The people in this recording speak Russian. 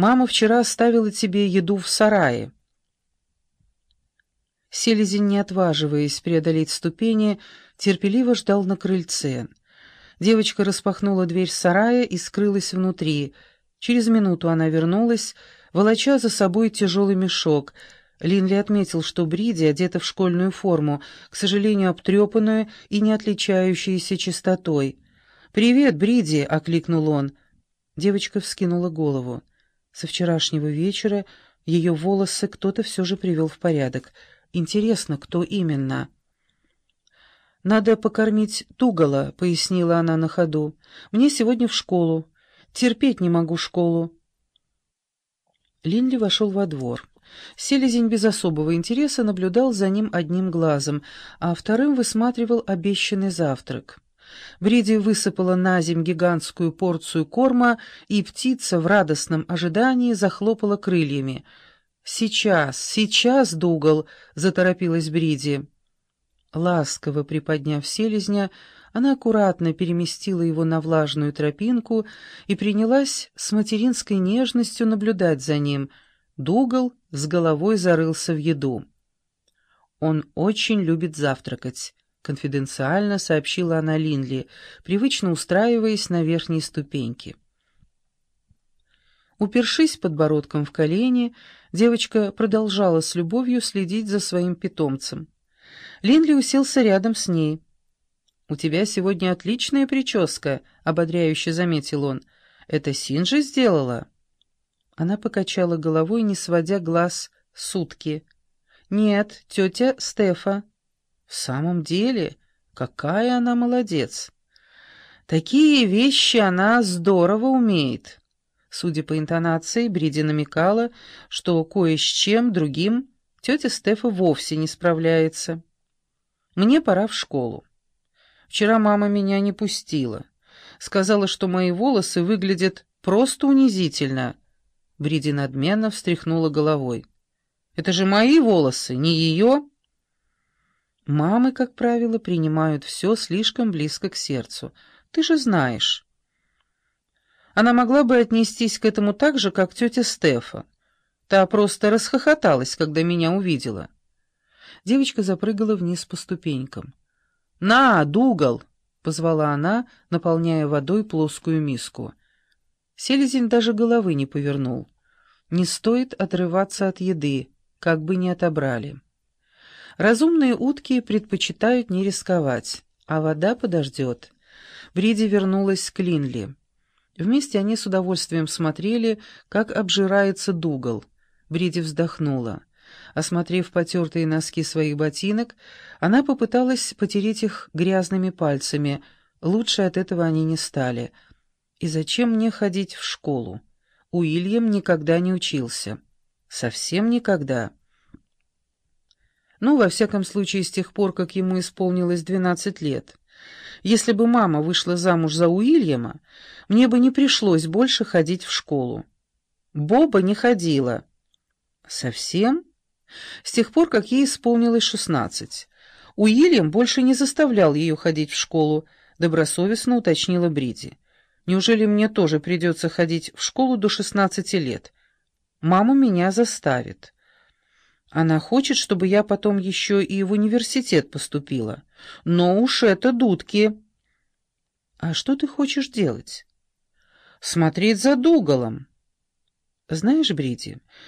Мама вчера оставила тебе еду в сарае». Селезень, не отваживаясь преодолеть ступени, терпеливо ждал на крыльце. Девочка распахнула дверь сарая и скрылась внутри. Через минуту она вернулась, волоча за собой тяжелый мешок. Линли отметил, что Бриди одета в школьную форму, к сожалению, обтрепанную и не отличающуюся чистотой. «Привет, Бриди!» — окликнул он. Девочка вскинула голову. Со вчерашнего вечера ее волосы кто-то все же привел в порядок. Интересно, кто именно? «Надо покормить Тугала», — пояснила она на ходу. «Мне сегодня в школу. Терпеть не могу школу». Линли вошел во двор. Селезень без особого интереса наблюдал за ним одним глазом, а вторым высматривал обещанный завтрак. Бриди высыпала на земь гигантскую порцию корма, и птица в радостном ожидании захлопала крыльями. «Сейчас, сейчас, Дугал!» — заторопилась Бриди. Ласково приподняв селезня, она аккуратно переместила его на влажную тропинку и принялась с материнской нежностью наблюдать за ним. Дугал с головой зарылся в еду. Он очень любит завтракать. — конфиденциально сообщила она Линли, привычно устраиваясь на верхней ступеньке. Упершись подбородком в колени, девочка продолжала с любовью следить за своим питомцем. Линли уселся рядом с ней. «У тебя сегодня отличная прическа», — ободряюще заметил он. «Это Синжи сделала?» Она покачала головой, не сводя глаз сутки. «Нет, тетя Стефа». В самом деле, какая она молодец! Такие вещи она здорово умеет. Судя по интонации, Бриди намекала, что кое с чем другим тетя Стефа вовсе не справляется. Мне пора в школу. Вчера мама меня не пустила. Сказала, что мои волосы выглядят просто унизительно. Бриди надменно встряхнула головой. «Это же мои волосы, не ее?» Мамы, как правило, принимают все слишком близко к сердцу. Ты же знаешь. Она могла бы отнестись к этому так же, как тетя Стефа. Та просто расхохоталась, когда меня увидела. Девочка запрыгала вниз по ступенькам. «На, Дугал!» — позвала она, наполняя водой плоскую миску. Селезень даже головы не повернул. Не стоит отрываться от еды, как бы не отобрали. Разумные утки предпочитают не рисковать, а вода подождет. Бриди вернулась к Линли. Вместе они с удовольствием смотрели, как обжирается дугал. Бриди вздохнула. Осмотрев потертые носки своих ботинок, она попыталась потереть их грязными пальцами. Лучше от этого они не стали. И зачем мне ходить в школу? Уильям никогда не учился. Совсем никогда. Ну, во всяком случае, с тех пор, как ему исполнилось двенадцать лет. Если бы мама вышла замуж за Уильяма, мне бы не пришлось больше ходить в школу. Боба не ходила. Совсем? С тех пор, как ей исполнилось шестнадцать. Уильям больше не заставлял ее ходить в школу, добросовестно уточнила Бриди. Неужели мне тоже придется ходить в школу до шестнадцати лет? Мама меня заставит. Она хочет, чтобы я потом еще и в университет поступила. Но уж это дудки. А что ты хочешь делать? Смотреть за Дугалом. Знаешь, Бриди,